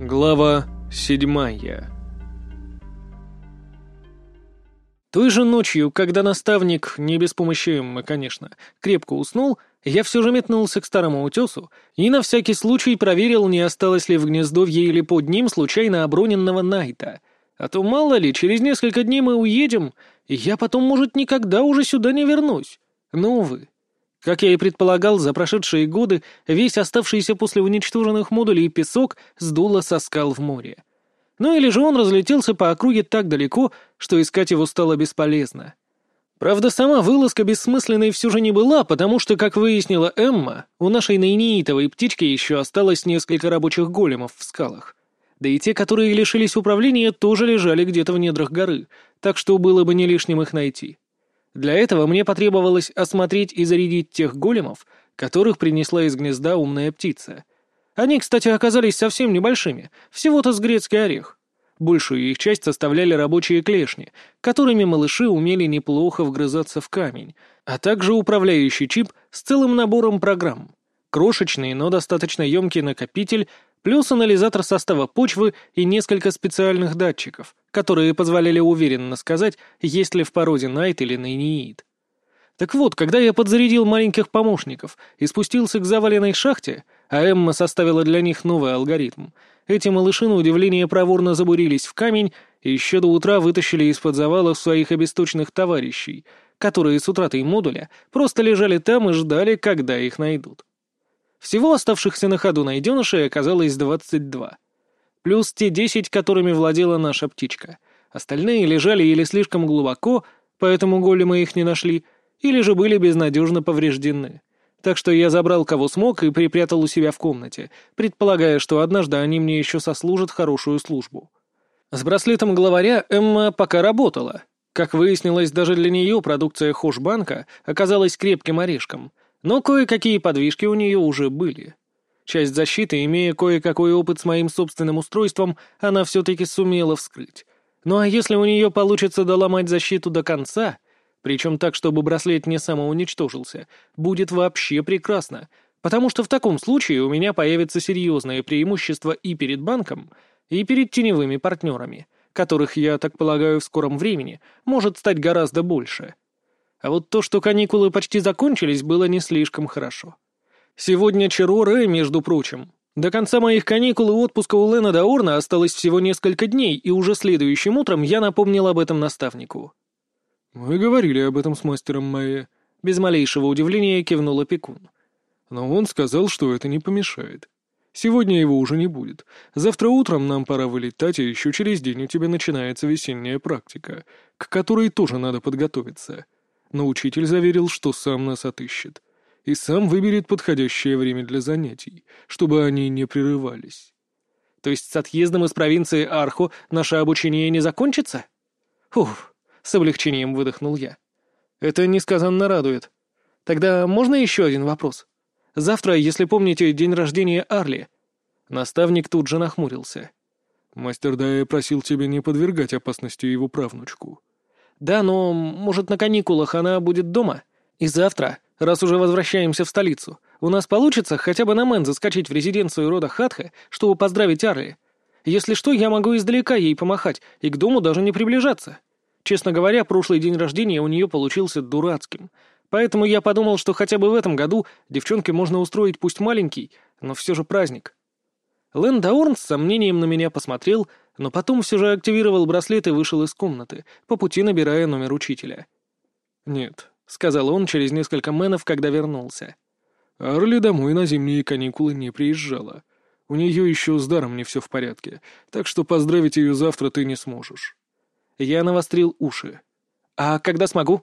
Глава седьмая Той же ночью, когда наставник, не без помощи Эммы, конечно, крепко уснул, я все же метнулся к старому утесу и на всякий случай проверил, не осталось ли в гнездовье или под ним случайно оброненного Найта. А то мало ли, через несколько дней мы уедем, и я потом, может, никогда уже сюда не вернусь. Ну, увы. Как я и предполагал, за прошедшие годы весь оставшийся после уничтоженных модулей песок сдуло со скал в море. Ну или же он разлетелся по округе так далеко, что искать его стало бесполезно. Правда, сама вылазка бессмысленной все же не была, потому что, как выяснила Эмма, у нашей наиниитовой птички еще осталось несколько рабочих големов в скалах. Да и те, которые лишились управления, тоже лежали где-то в недрах горы, так что было бы не лишним их найти. Для этого мне потребовалось осмотреть и зарядить тех големов, которых принесла из гнезда умная птица. Они, кстати, оказались совсем небольшими, всего-то с грецкий орех. Большую их часть составляли рабочие клешни, которыми малыши умели неплохо вгрызаться в камень, а также управляющий чип с целым набором программ. Крошечный, но достаточно емкий накопитель, плюс анализатор состава почвы и несколько специальных датчиков, которые позволяли уверенно сказать, есть ли в породе найт или нейниит. Так вот, когда я подзарядил маленьких помощников и спустился к заваленной шахте, а Эмма составила для них новый алгоритм, эти малыши на удивление проворно забурились в камень и еще до утра вытащили из-под завалов своих обесточенных товарищей, которые с утратой модуля просто лежали там и ждали, когда их найдут. Всего оставшихся на ходу найденышей оказалось двадцать два плюс те десять, которыми владела наша птичка. Остальные лежали или слишком глубоко, поэтому големы их не нашли, или же были безнадежно повреждены. Так что я забрал кого смог и припрятал у себя в комнате, предполагая, что однажды они мне еще сослужат хорошую службу. С браслетом главаря Эмма пока работала. Как выяснилось, даже для нее продукция Хошбанка оказалась крепким орешком, но кое-какие подвижки у нее уже были. Часть защиты, имея кое-какой опыт с моим собственным устройством, она все-таки сумела вскрыть. Ну а если у нее получится доломать защиту до конца, причем так, чтобы браслет не самоуничтожился, будет вообще прекрасно, потому что в таком случае у меня появится серьезное преимущество и перед банком, и перед теневыми партнерами, которых, я так полагаю, в скором времени может стать гораздо больше. А вот то, что каникулы почти закончились, было не слишком хорошо. Сегодня Чероре, между прочим. До конца моих каникул и отпуска у Лена Даорна осталось всего несколько дней, и уже следующим утром я напомнил об этом наставнику. «Мы говорили об этом с мастером Майя», — без малейшего удивления кивнул опекун. «Но он сказал, что это не помешает. Сегодня его уже не будет. Завтра утром нам пора вылетать, а еще через день у тебя начинается весенняя практика, к которой тоже надо подготовиться. Но учитель заверил, что сам нас отыщет и сам выберет подходящее время для занятий, чтобы они не прерывались. То есть с отъездом из провинции Архо наше обучение не закончится? Уф, с облегчением выдохнул я. Это несказанно радует. Тогда можно еще один вопрос? Завтра, если помните, день рождения Арли. Наставник тут же нахмурился. Мастер Дая просил тебя не подвергать опасности его правнучку. Да, но, может, на каникулах она будет дома? И завтра раз уже возвращаемся в столицу, у нас получится хотя бы на Мэн заскочить в резиденцию рода Хатха, чтобы поздравить Арли. Если что, я могу издалека ей помахать и к дому даже не приближаться. Честно говоря, прошлый день рождения у нее получился дурацким. Поэтому я подумал, что хотя бы в этом году девчонке можно устроить пусть маленький, но все же праздник. Лэн Даорн с сомнением на меня посмотрел, но потом все же активировал браслет и вышел из комнаты, по пути набирая номер учителя. «Нет, — сказал он через несколько мэнов, когда вернулся. Арли домой на зимние каникулы не приезжала. У нее еще с даром не все в порядке, так что поздравить ее завтра ты не сможешь. Я навострил уши. «А когда смогу?»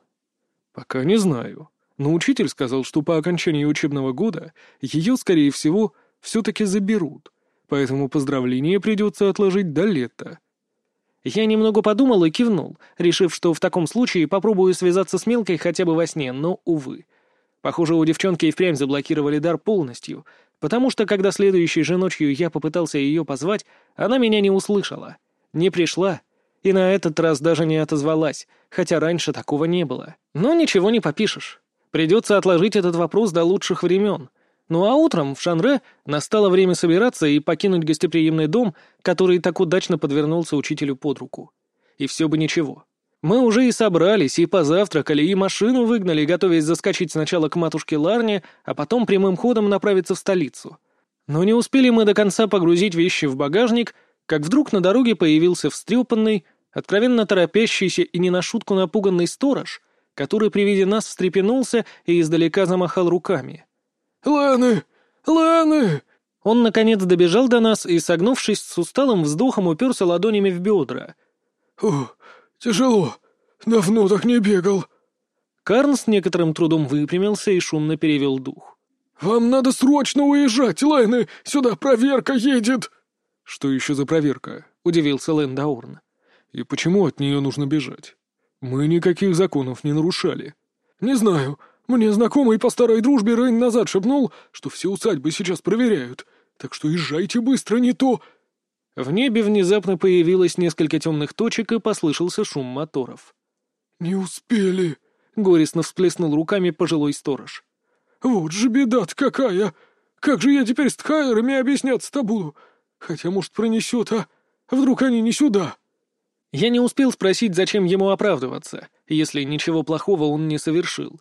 «Пока не знаю. Но учитель сказал, что по окончании учебного года ее, скорее всего, все-таки заберут, поэтому поздравление придется отложить до лета». Я немного подумал и кивнул, решив, что в таком случае попробую связаться с Мелкой хотя бы во сне, но, увы. Похоже, у девчонки и впрямь заблокировали дар полностью, потому что, когда следующей же ночью я попытался ее позвать, она меня не услышала, не пришла, и на этот раз даже не отозвалась, хотя раньше такого не было. Но ничего не попишешь. Придется отложить этот вопрос до лучших времен. Ну а утром в Шанре настало время собираться и покинуть гостеприимный дом, который так удачно подвернулся учителю под руку. И все бы ничего. Мы уже и собрались, и позавтракали, и машину выгнали, готовясь заскочить сначала к матушке Ларне, а потом прямым ходом направиться в столицу. Но не успели мы до конца погрузить вещи в багажник, как вдруг на дороге появился встрепанный, откровенно торопящийся и не на шутку напуганный сторож, который при виде нас встрепенулся и издалека замахал руками. «Ланы! Ланы!» Он, наконец, добежал до нас и, согнувшись с усталым вздохом, уперся ладонями в бедра. «О, «Тяжело. Давно так не бегал». Карн с некоторым трудом выпрямился и шумно перевел дух. «Вам надо срочно уезжать, Лайны! Сюда проверка едет!» «Что еще за проверка?» — удивился Лэн Даурн. «И почему от нее нужно бежать? Мы никаких законов не нарушали». «Не знаю. Мне знакомый по старой дружбе Рейн назад шепнул, что все усадьбы сейчас проверяют. Так что езжайте быстро, не то...» В небе внезапно появилось несколько темных точек и послышался шум моторов. «Не успели!» — горестно всплеснул руками пожилой сторож. «Вот же беда-то какая! Как же я теперь с Тхайерами объясняться-то буду? Хотя, может, пронесет, а? Вдруг они не сюда?» Я не успел спросить, зачем ему оправдываться, если ничего плохого он не совершил.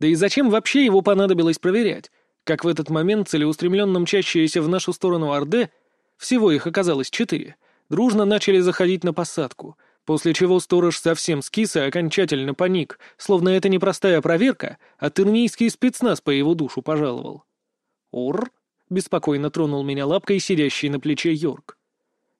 Да и зачем вообще его понадобилось проверять, как в этот момент целеустремленно мчащиеся в нашу сторону Орде всего их оказалось четыре, дружно начали заходить на посадку, после чего сторож совсем скис и окончательно паник, словно это не простая проверка, а тырнийский спецназ по его душу пожаловал. «Ур!» — беспокойно тронул меня лапкой сидящий на плече Йорк.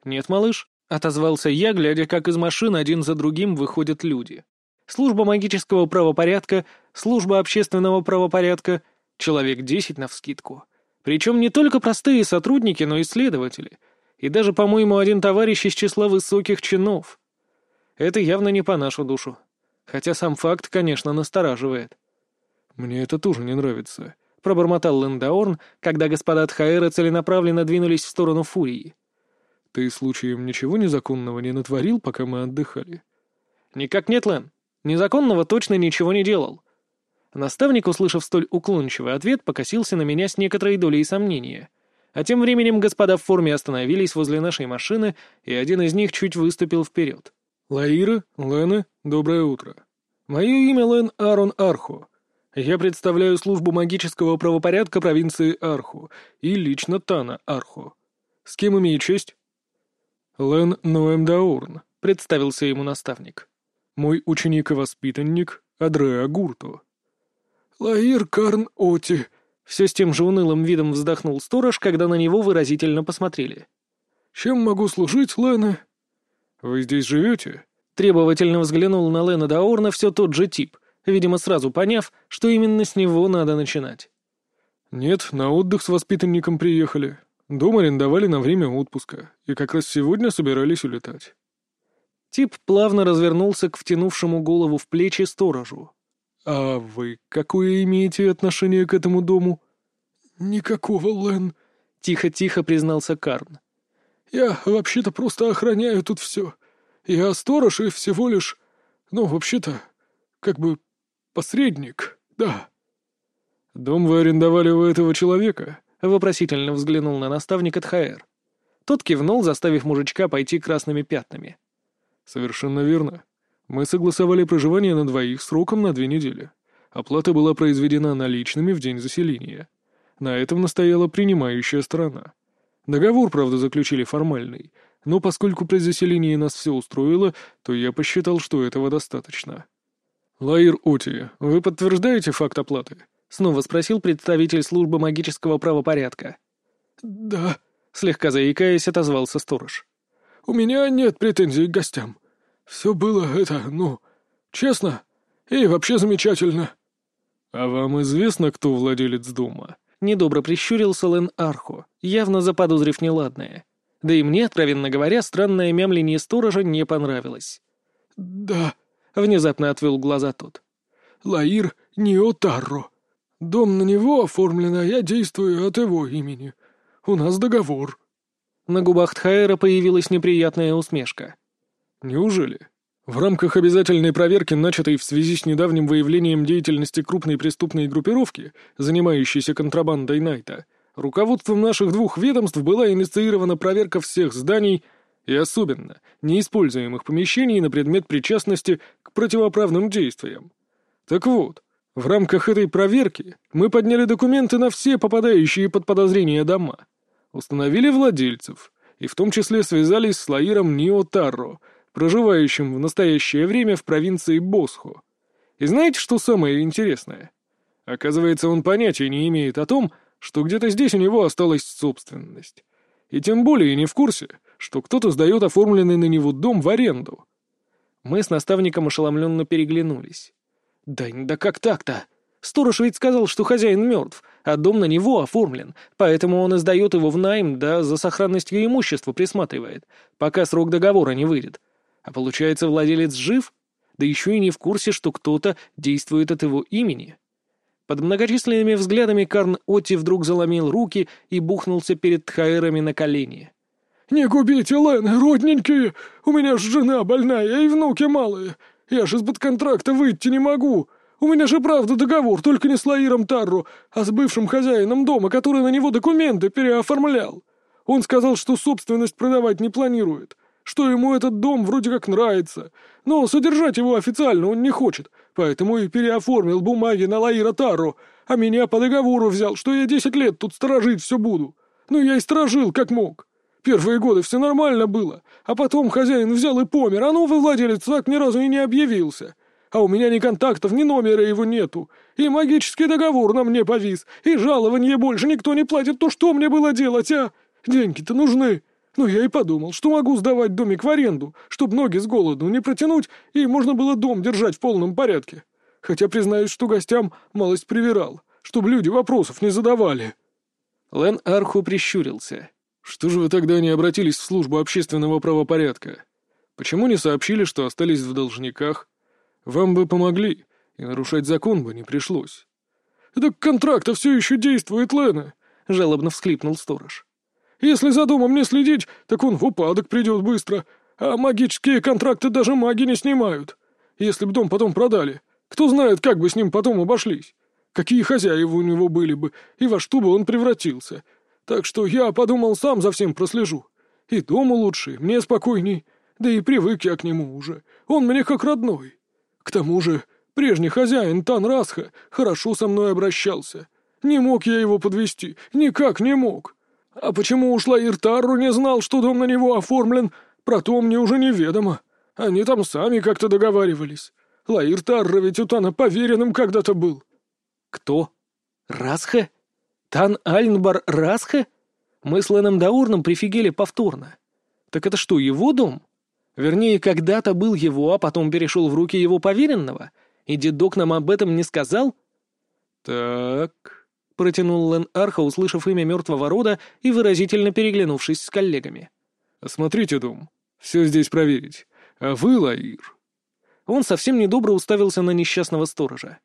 «Нет, малыш», — отозвался я, глядя, как из машин один за другим выходят люди. Служба магического правопорядка, служба общественного правопорядка, человек десять навскидку — причем не только простые сотрудники, но и следователи. И даже, по-моему, один товарищ из числа высоких чинов. Это явно не по нашу душу. Хотя сам факт, конечно, настораживает. «Мне это тоже не нравится», — пробормотал Лендаорн, когда господа Тхаэра целенаправленно двинулись в сторону Фурии. «Ты случаем ничего незаконного не натворил, пока мы отдыхали?» «Никак нет, Лен. Незаконного точно ничего не делал. Наставник, услышав столь уклончивый ответ, покосился на меня с некоторой долей сомнения. А тем временем господа в форме остановились возле нашей машины, и один из них чуть выступил вперед. «Лаира, Лена, доброе утро. Мое имя Лен Арон Архо. Я представляю службу магического правопорядка провинции Арху и лично Тана Архо. С кем имею честь?» «Лен Ноэмдаурн», — представился ему наставник. «Мой ученик и воспитанник Адреа Гурто». «Лаир Карн Оти», — все с тем же унылым видом вздохнул сторож, когда на него выразительно посмотрели. «Чем могу служить, Лена?» «Вы здесь живете?» Требовательно взглянул на Лена Даорна все тот же тип, видимо, сразу поняв, что именно с него надо начинать. «Нет, на отдых с воспитанником приехали. Дом арендовали на время отпуска, и как раз сегодня собирались улетать». Тип плавно развернулся к втянувшему голову в плечи сторожу. «А вы какое имеете отношение к этому дому?» «Никакого, Лен», — тихо-тихо признался Карн. «Я вообще-то просто охраняю тут все. Я сторож и всего лишь... Ну, вообще-то, как бы посредник, да». «Дом вы арендовали у этого человека?» — вопросительно взглянул на наставника Тхаэр. Тот кивнул, заставив мужичка пойти красными пятнами. «Совершенно верно. Мы согласовали проживание на двоих сроком на две недели. Оплата была произведена наличными в день заселения. На этом настояла принимающая сторона. Договор, правда, заключили формальный, но поскольку при заселении нас все устроило, то я посчитал, что этого достаточно. «Лаир Оти, вы подтверждаете факт оплаты?» — снова спросил представитель службы магического правопорядка. «Да», — слегка заикаясь, отозвался сторож. «У меня нет претензий к гостям. Все было это, ну, честно и вообще замечательно». «А вам известно, кто владелец дома?» Недобро прищурился Лен Архо, явно заподозрив неладное. Да и мне, откровенно говоря, странное мямление сторожа не понравилось. «Да», — внезапно отвел глаза тот. «Лаир Ниотарро. Дом на него оформлен, а я действую от его имени. У нас договор». На губах Тхаэра появилась неприятная усмешка. «Неужели? В рамках обязательной проверки, начатой в связи с недавним выявлением деятельности крупной преступной группировки, занимающейся контрабандой Найта, руководством наших двух ведомств была инициирована проверка всех зданий и особенно неиспользуемых помещений на предмет причастности к противоправным действиям. Так вот, в рамках этой проверки мы подняли документы на все попадающие под подозрение дома, установили владельцев и в том числе связались с Лаиром Нио Тарро, проживающим в настоящее время в провинции Босхо. И знаете, что самое интересное? Оказывается, он понятия не имеет о том, что где-то здесь у него осталась собственность. И тем более не в курсе, что кто-то сдает оформленный на него дом в аренду. Мы с наставником ошеломленно переглянулись. «Да, да как так-то? Сторож ведь сказал, что хозяин мертв, а дом на него оформлен, поэтому он издает его в найм, да за сохранностью имущества присматривает, пока срок договора не выйдет. А получается, владелец жив? Да еще и не в курсе, что кто-то действует от его имени. Под многочисленными взглядами Карн Отти вдруг заломил руки и бухнулся перед Тхаэрами на колени. «Не губите, Лен, родненькие! У меня ж жена больная и внуки малые. Я ж из-под контракта выйти не могу. У меня же правда договор, только не с Лаиром Тарру, а с бывшим хозяином дома, который на него документы переоформлял. Он сказал, что собственность продавать не планирует что ему этот дом вроде как нравится, но содержать его официально он не хочет, поэтому и переоформил бумаги на Лаира Тару, а меня по договору взял, что я десять лет тут сторожить все буду. Ну, я и сторожил, как мог. Первые годы все нормально было, а потом хозяин взял и помер, а новый владелец так ни разу и не объявился. А у меня ни контактов, ни номера его нету, и магический договор на мне повис, и жалование больше никто не платит, то что мне было делать, а? Деньги-то нужны. Ну, я и подумал, что могу сдавать домик в аренду, чтобы ноги с голоду не протянуть, и можно было дом держать в полном порядке. Хотя признаюсь, что гостям малость привирал, чтобы люди вопросов не задавали». Лен Арху прищурился. «Что же вы тогда не обратились в службу общественного правопорядка? Почему не сообщили, что остались в должниках? Вам бы помогли, и нарушать закон бы не пришлось». «Так контракт все еще действует, Лена», — жалобно всхлипнул сторож. Если за домом не следить, так он в упадок придет быстро. А магические контракты даже маги не снимают. Если б дом потом продали, кто знает, как бы с ним потом обошлись. Какие хозяева у него были бы, и во что бы он превратился. Так что я подумал, сам за всем прослежу. И дому лучше, мне спокойней. Да и привык я к нему уже. Он мне как родной. К тому же, прежний хозяин Тан Расха хорошо со мной обращался. Не мог я его подвести, никак не мог. А почему ушла Иртару не знал, что дом на него оформлен, про то мне уже неведомо. Они там сами как-то договаривались. Лаир Тарра ведь у Тана поверенным когда-то был. Кто? Расхе? Тан Альнбар Расхе? Мы с Леном Даурном прифигели повторно. Так это что, его дом? Вернее, когда-то был его, а потом перешел в руки его поверенного? И дедок нам об этом не сказал? Так протянул Лен Арха, услышав имя мертвого рода и выразительно переглянувшись с коллегами. «Осмотрите дом. Все здесь проверить. А вы, Лаир...» Он совсем недобро уставился на несчастного сторожа.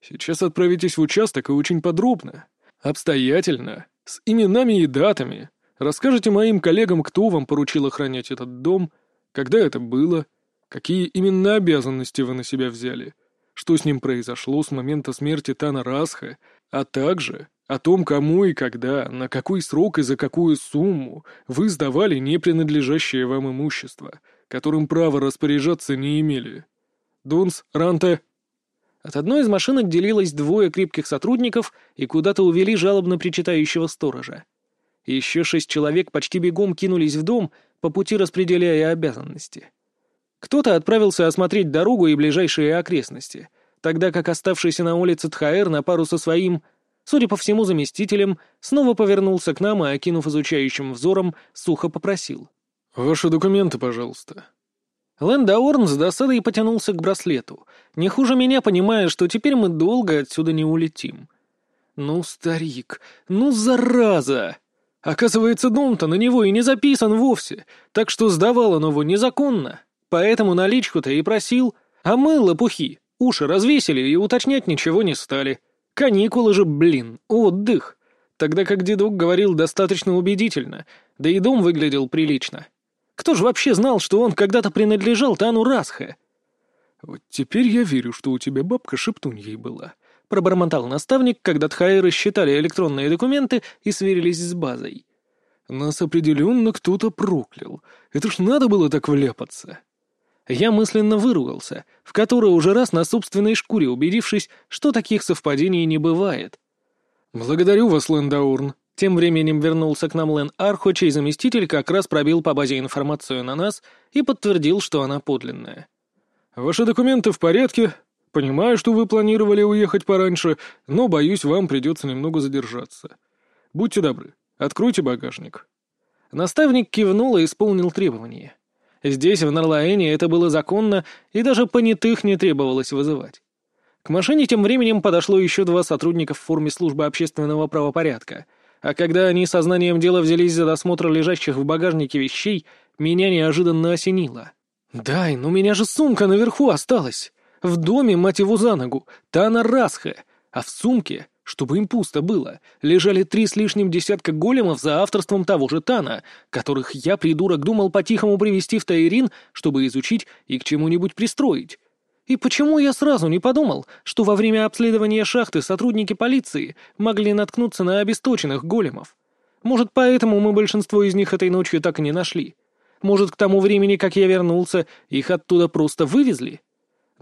«Сейчас отправитесь в участок и очень подробно, обстоятельно, с именами и датами. Расскажите моим коллегам, кто вам поручил охранять этот дом, когда это было, какие именно обязанности вы на себя взяли, что с ним произошло с момента смерти Тана Расха а также о том, кому и когда, на какой срок и за какую сумму вы сдавали не принадлежащее вам имущество, которым право распоряжаться не имели. Дунс, Ранте...» От одной из машин отделилось двое крепких сотрудников и куда-то увели жалобно причитающего сторожа. Еще шесть человек почти бегом кинулись в дом, по пути распределяя обязанности. Кто-то отправился осмотреть дорогу и ближайшие окрестности — тогда как оставшийся на улице Тхаэр на пару со своим, судя по всему заместителем, снова повернулся к нам и, окинув изучающим взором, сухо попросил. «Ваши документы, пожалуйста». Лэндаорн с досадой потянулся к браслету, не хуже меня понимая, что теперь мы долго отсюда не улетим. «Ну, старик, ну, зараза!» Оказывается, дом-то на него и не записан вовсе, так что сдавал он его незаконно. Поэтому наличку-то и просил, а мы, лопухи, Уши развесили и уточнять ничего не стали. Каникулы же, блин, отдых. Тогда как дедок говорил достаточно убедительно, да и дом выглядел прилично. Кто же вообще знал, что он когда-то принадлежал Тану Расхе? «Вот теперь я верю, что у тебя бабка шептуньей была», — пробормотал наставник, когда Тхаэры считали электронные документы и сверились с базой. «Нас определенно кто-то проклял. Это ж надо было так вляпаться». Я мысленно выругался, в который уже раз на собственной шкуре убедившись, что таких совпадений не бывает. «Благодарю вас, Лэндаурн», тем временем вернулся к нам Лэн Архо, чей заместитель как раз пробил по базе информацию на нас и подтвердил, что она подлинная. «Ваши документы в порядке. Понимаю, что вы планировали уехать пораньше, но, боюсь, вам придется немного задержаться. Будьте добры, откройте багажник». Наставник кивнул и исполнил требования. Здесь, в Нарлаэне, это было законно, и даже понятых не требовалось вызывать. К машине тем временем подошло еще два сотрудника в форме службы общественного правопорядка — а когда они сознанием дела взялись за досмотр лежащих в багажнике вещей, меня неожиданно осенило. «Дай, ну меня же сумка наверху осталась! В доме, мать его, за ногу, Тана Расха, а в сумке, чтобы им пусто было, лежали три с лишним десятка големов за авторством того же Тана, которых я, придурок, думал по-тихому привести в Таирин, чтобы изучить и к чему-нибудь пристроить. И почему я сразу не подумал, что во время обследования шахты сотрудники полиции могли наткнуться на обесточенных големов? Может, поэтому мы большинство из них этой ночью так и не нашли? Может, к тому времени, как я вернулся, их оттуда просто вывезли?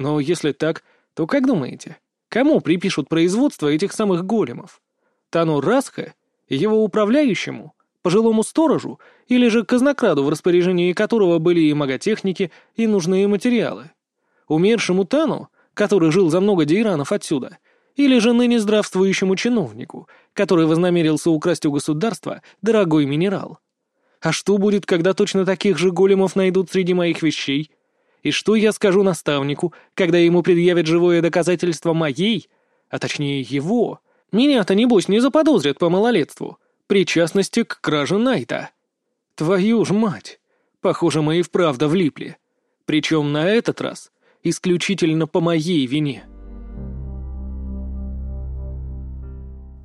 Но если так, то как думаете, кому припишут производство этих самых големов? Тану Расха? Его управляющему? Пожилому сторожу? Или же казнокраду, в распоряжении которого были и маготехники, и нужные материалы? Умершему Тану, который жил за много дейранов отсюда, или же ныне здравствующему чиновнику, который вознамерился украсть у государства дорогой минерал? А что будет, когда точно таких же големов найдут среди моих вещей? И что я скажу наставнику, когда ему предъявят живое доказательство моей, а точнее его? Меня-то, небось, не заподозрят по малолетству, причастности к краже Найта. Твою ж мать! Похоже, мы и вправду влипли. Причем на этот раз исключительно по моей вине.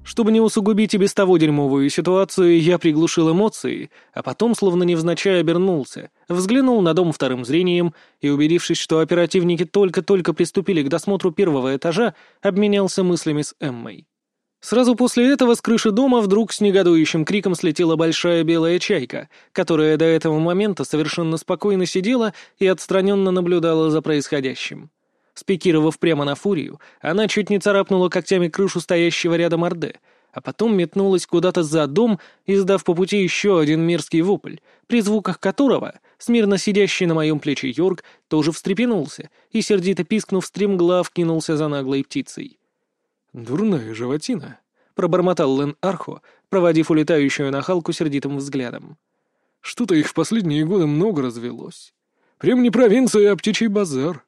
Чтобы не усугубить и без того дерьмовую ситуацию, я приглушил эмоции, а потом, словно невзначай, обернулся, взглянул на дом вторым зрением и, убедившись, что оперативники только-только приступили к досмотру первого этажа, обменялся мыслями с Эммой. Сразу после этого с крыши дома вдруг с негодующим криком слетела большая белая чайка, которая до этого момента совершенно спокойно сидела и отстраненно наблюдала за происходящим. Спикировав прямо на фурию, она чуть не царапнула когтями крышу стоящего рядом Орде, а потом метнулась куда-то за дом, издав по пути еще один мерзкий вопль, при звуках которого смирно сидящий на моем плече Йорк тоже встрепенулся и, сердито пискнув, стремглав кинулся за наглой птицей. «Дурная животина», — пробормотал Лен Архо, проводив улетающую нахалку сердитым взглядом. «Что-то их в последние годы много развелось. Прям не провинция, а птичий базар».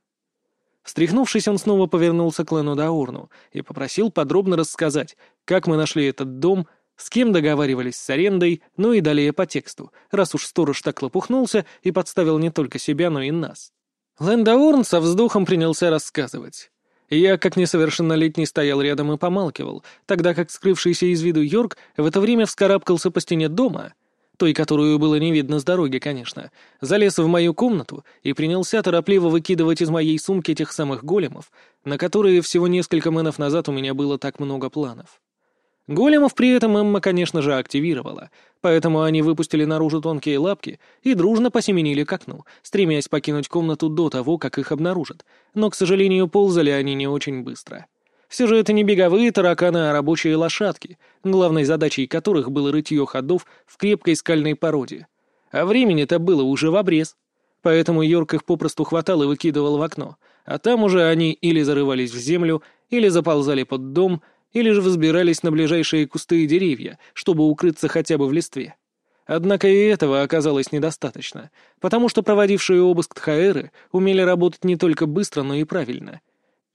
Встряхнувшись, он снова повернулся к Лену Даурну и попросил подробно рассказать, как мы нашли этот дом, с кем договаривались с арендой, ну и далее по тексту, раз уж сторож так лопухнулся и подставил не только себя, но и нас. Лэн Даурн со вздохом принялся рассказывать. Я, как несовершеннолетний, стоял рядом и помалкивал, тогда как скрывшийся из виду Йорк в это время вскарабкался по стене дома, той, которую было не видно с дороги, конечно, залез в мою комнату и принялся торопливо выкидывать из моей сумки тех самых големов, на которые всего несколько мэнов назад у меня было так много планов. Големов при этом Эмма, конечно же, активировала, поэтому они выпустили наружу тонкие лапки и дружно посеменили к окну, стремясь покинуть комнату до того, как их обнаружат, но, к сожалению, ползали они не очень быстро. Все же это не беговые тараканы, а рабочие лошадки, главной задачей которых было рытье ходов в крепкой скальной породе. А времени-то было уже в обрез. Поэтому Йорк их попросту хватал и выкидывал в окно, а там уже они или зарывались в землю, или заползали под дом — или же взбирались на ближайшие кусты и деревья, чтобы укрыться хотя бы в листве. Однако и этого оказалось недостаточно, потому что проводившие обыск Тхаэры умели работать не только быстро, но и правильно.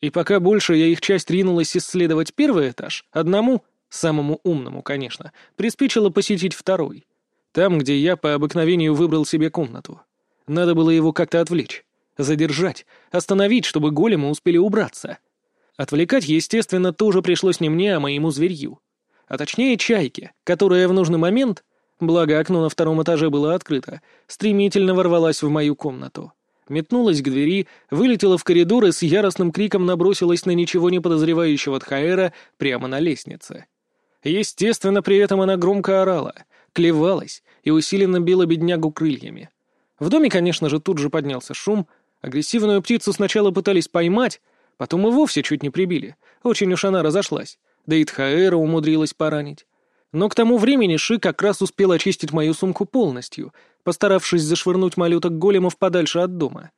И пока большая их часть ринулась исследовать первый этаж, одному, самому умному, конечно, приспичило посетить второй. Там, где я по обыкновению выбрал себе комнату. Надо было его как-то отвлечь, задержать, остановить, чтобы големы успели убраться — Отвлекать, естественно, тоже пришлось не мне, а моему зверью. А точнее, чайке, которая в нужный момент, благо окно на втором этаже было открыто, стремительно ворвалась в мою комнату. Метнулась к двери, вылетела в коридор и с яростным криком набросилась на ничего не подозревающего Тхаэра прямо на лестнице. Естественно, при этом она громко орала, клевалась и усиленно била беднягу крыльями. В доме, конечно же, тут же поднялся шум. Агрессивную птицу сначала пытались поймать, потом и вовсе чуть не прибили. Очень уж она разошлась. Да и Тхаэра умудрилась поранить. Но к тому времени Ши как раз успел очистить мою сумку полностью, постаравшись зашвырнуть малюток големов подальше от дома.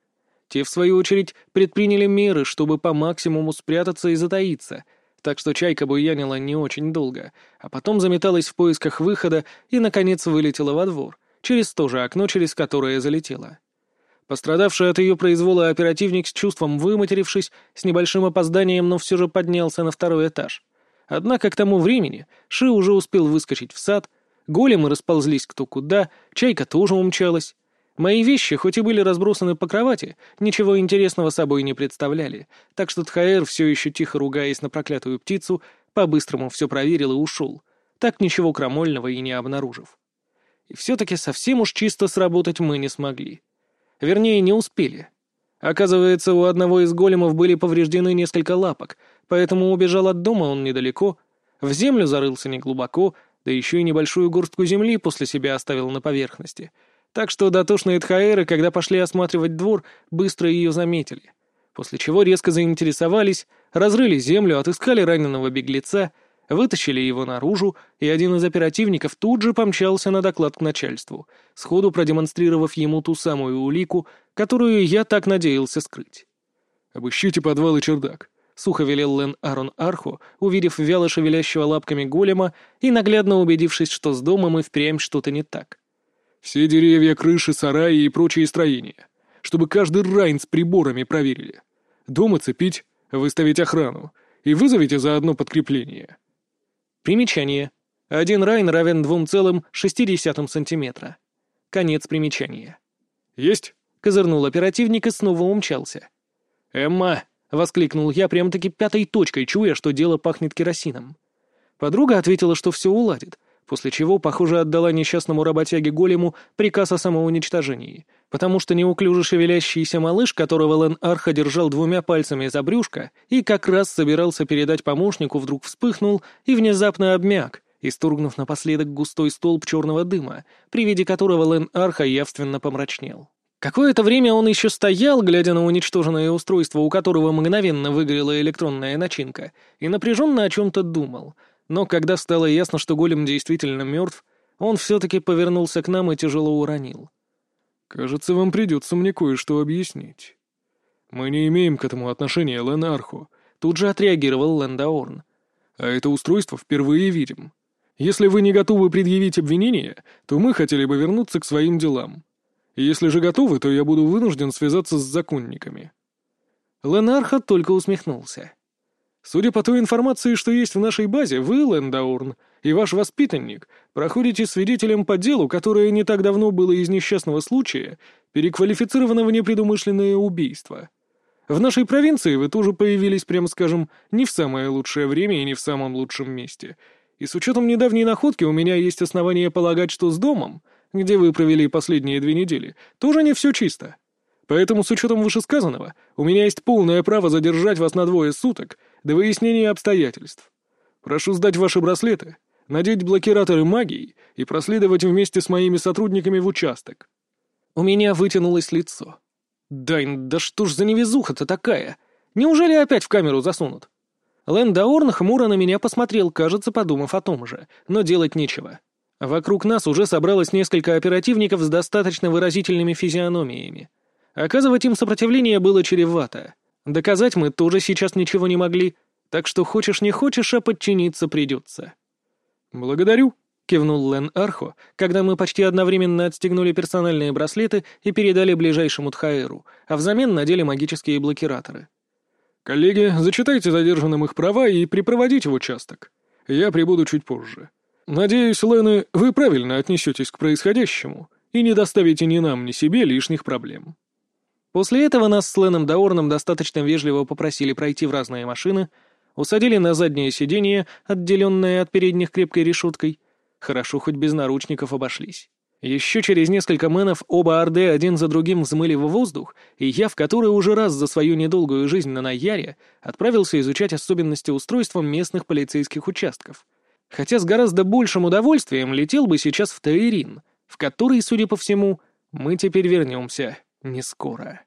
Те, в свою очередь, предприняли меры, чтобы по максимуму спрятаться и затаиться, так что чайка буянила не очень долго, а потом заметалась в поисках выхода и, наконец, вылетела во двор, через то же окно, через которое залетела. Пострадавший от ее произвола оперативник с чувством выматерившись, с небольшим опозданием, но все же поднялся на второй этаж — Однако к тому времени Ши уже успел выскочить в сад, големы расползлись кто куда, чайка тоже умчалась. Мои вещи, хоть и были разбросаны по кровати, ничего интересного собой не представляли, так что Тхаэр, все еще тихо ругаясь на проклятую птицу, по-быстрому все проверил и ушел, так ничего крамольного и не обнаружив. И все-таки совсем уж чисто сработать мы не смогли. Вернее, не успели. Оказывается, у одного из големов были повреждены несколько лапок, поэтому убежал от дома он недалеко, в землю зарылся неглубоко, да еще и небольшую горстку земли после себя оставил на поверхности. Так что дотошные тхаэры, когда пошли осматривать двор, быстро ее заметили. После чего резко заинтересовались, разрыли землю, отыскали раненого беглеца — Вытащили его наружу, и один из оперативников тут же помчался на доклад к начальству, сходу продемонстрировав ему ту самую улику, которую я так надеялся скрыть. «Обыщите подвал и чердак», — сухо велел Лен Арон Арху, увидев вяло шевелящего лапками голема и наглядно убедившись, что с домом и впрямь что-то не так. «Все деревья, крыши, сараи и прочие строения, чтобы каждый райн с приборами проверили. Дом оцепить, выставить охрану и вызовите заодно подкрепление». Примечание. Один райн равен 2,6 сантиметра. Конец примечания. «Есть?» — козырнул оперативник и снова умчался. «Эмма!» — воскликнул я прям-таки пятой точкой, чуя, что дело пахнет керосином. Подруга ответила, что все уладит, после чего, похоже, отдала несчастному работяге Голему приказ о самоуничтожении, потому что неуклюже шевелящийся малыш, которого Лен Арха держал двумя пальцами за брюшко и как раз собирался передать помощнику, вдруг вспыхнул и внезапно обмяк, исторгнув напоследок густой столб черного дыма, при виде которого Лен Арха явственно помрачнел. Какое-то время он еще стоял, глядя на уничтоженное устройство, у которого мгновенно выгорела электронная начинка, и напряженно о чем-то думал — но когда стало ясно, что голем действительно мертв, он все-таки повернулся к нам и тяжело уронил. «Кажется, вам придется мне кое-что объяснить. Мы не имеем к этому отношения, Ленарху», — тут же отреагировал Лендаорн. «А это устройство впервые видим. Если вы не готовы предъявить обвинение, то мы хотели бы вернуться к своим делам. Если же готовы, то я буду вынужден связаться с законниками». Ленарха только усмехнулся. Судя по той информации, что есть в нашей базе, вы, Лэндаурн, и ваш воспитанник проходите свидетелем по делу, которое не так давно было из несчастного случая переквалифицировано в непредумышленное убийство. В нашей провинции вы тоже появились, прямо скажем, не в самое лучшее время и не в самом лучшем месте. И с учетом недавней находки у меня есть основания полагать, что с домом, где вы провели последние две недели, тоже не все чисто. Поэтому с учетом вышесказанного у меня есть полное право задержать вас на двое суток — до выяснения обстоятельств. Прошу сдать ваши браслеты, надеть блокираторы магии и проследовать вместе с моими сотрудниками в участок». У меня вытянулось лицо. «Дайн, да что ж за невезуха-то такая? Неужели опять в камеру засунут?» Лэндаорн хмуро на меня посмотрел, кажется, подумав о том же, но делать нечего. Вокруг нас уже собралось несколько оперативников с достаточно выразительными физиономиями. Оказывать им сопротивление было чревато. Доказать мы тоже сейчас ничего не могли, так что хочешь не хочешь, а подчиниться придется. «Благодарю», — кивнул Лен Архо, когда мы почти одновременно отстегнули персональные браслеты и передали ближайшему Тхаэру, а взамен надели магические блокираторы. «Коллеги, зачитайте задержанным их права и припроводите в участок. Я прибуду чуть позже. Надеюсь, Лены, вы правильно отнесетесь к происходящему и не доставите ни нам, ни себе лишних проблем». После этого нас с Леном Даорном достаточно вежливо попросили пройти в разные машины, усадили на заднее сиденье, отделенное от передних крепкой решеткой, Хорошо, хоть без наручников обошлись. Еще через несколько мэнов оба Орды один за другим взмыли в воздух, и я, в который уже раз за свою недолгую жизнь на Наяре, отправился изучать особенности устройства местных полицейских участков. Хотя с гораздо большим удовольствием летел бы сейчас в Таирин, в который, судя по всему, мы теперь вернемся не скоро.